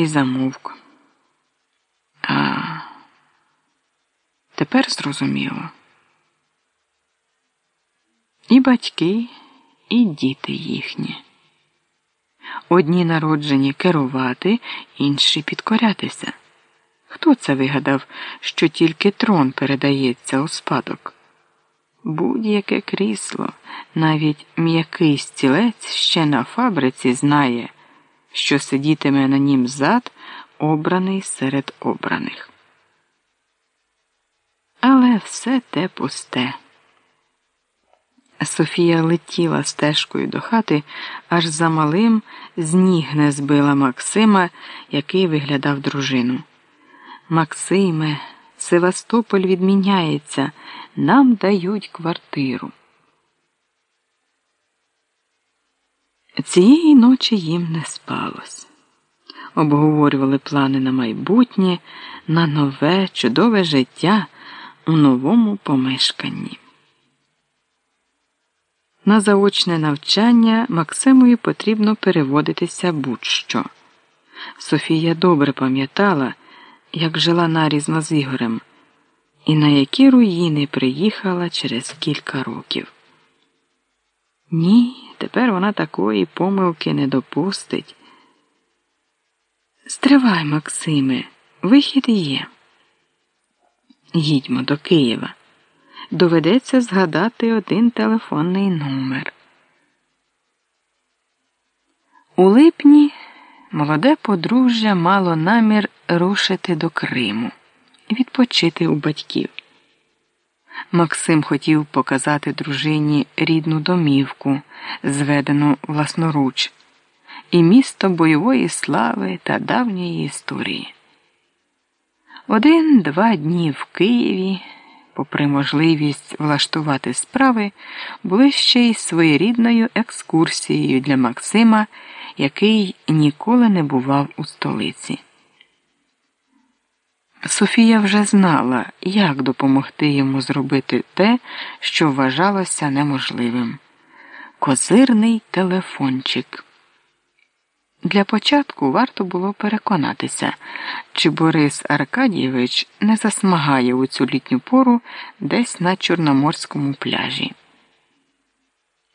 і замовк. А тепер зрозуміло. І батьки, і діти їхні. Одні народжені керувати, інші підкорятися. Хто це вигадав, що тільки трон передається у спадок? Будь-яке крісло, навіть м'який стілець ще на фабриці знає, що сидітиме на нім зад, обраний серед обраних. Але все те пусте. Софія летіла стежкою до хати, аж за малим з ніг не збила Максима, який виглядав дружину. Максиме, Севастополь відміняється, нам дають квартиру. Цієї ночі їм не спалось. Обговорювали плани на майбутнє, на нове, чудове життя у новому помешканні. На заочне навчання Максимові потрібно переводитися будь-що. Софія добре пам'ятала, як жила нарізно з Ігорем, і на які руїни приїхала через кілька років. Ні, тепер вона такої помилки не допустить. Стривай, Максиме, вихід є. Їдьмо до Києва доведеться згадати один телефонний номер. У липні молоде подружжя мало намір рушити до Криму, відпочити у батьків. Максим хотів показати дружині рідну домівку, зведену власноруч, і місто бойової слави та давньої історії. Один-два дні в Києві попри можливість влаштувати справи, були ще й своєрідною екскурсією для Максима, який ніколи не бував у столиці. Софія вже знала, як допомогти йому зробити те, що вважалося неможливим козирний телефончик. Для початку варто було переконатися, чи Борис Аркадійович не засмагає у цю літню пору десь на Чорноморському пляжі.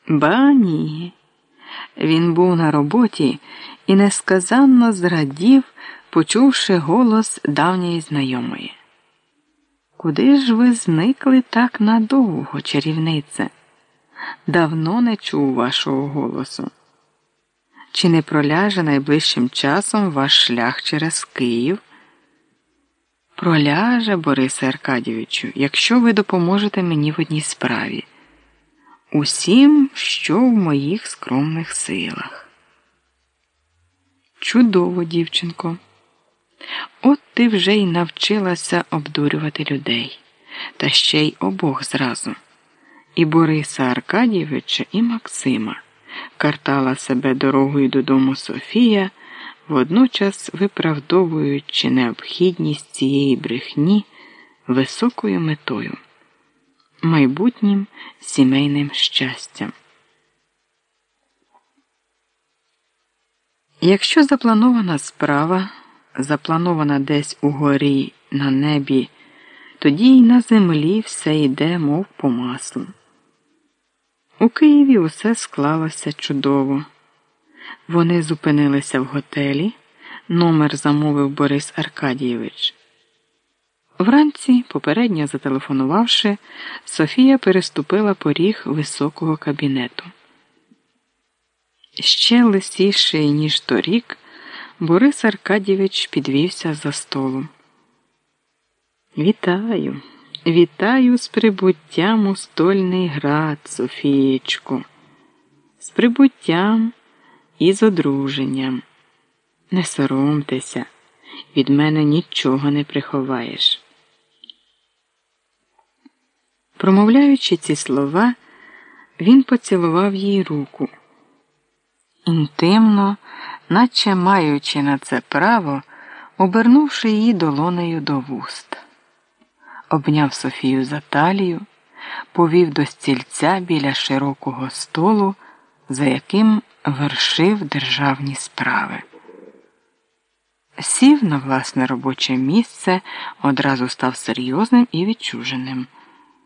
Ба ні. Він був на роботі і несказанно зрадів, почувши голос давньої знайомої. Куди ж ви зникли так надовго, чарівнице? Давно не чув вашого голосу. Чи не проляже найближчим часом ваш шлях через Київ? Проляже, Борисе Аркадійовичу, якщо ви допоможете мені в одній справі. Усім, що в моїх скромних силах. Чудово, дівчинко. От ти вже й навчилася обдурювати людей, та ще й обох зразу. І Бориса Аркадійовича, і Максима картала себе дорогою додому Софія, водночас виправдовуючи необхідність цієї брехні високою метою, майбутнім сімейним щастям. Якщо запланована справа, запланована десь угорі на небі, тоді й на землі все йде, мов по маслу. У Києві усе склалося чудово. Вони зупинилися в готелі. Номер замовив Борис Аркадійович. Вранці, попередньо зателефонувавши, Софія переступила поріг високого кабінету. Ще лисіший, ніж торік, Борис Аркадійович підвівся за столом. Вітаю. Вітаю з прибуттям у стольний град, Софієчку, з прибуттям і з одруженням. Не соромтеся, від мене нічого не приховаєш. Промовляючи ці слова, він поцілував їй руку. Інтимно, наче маючи на це право, обернувши її долонею до вуст обняв Софію за талію, повів до стільця біля широкого столу, за яким вершив державні справи. Сів на власне робоче місце, одразу став серйозним і відчуженим.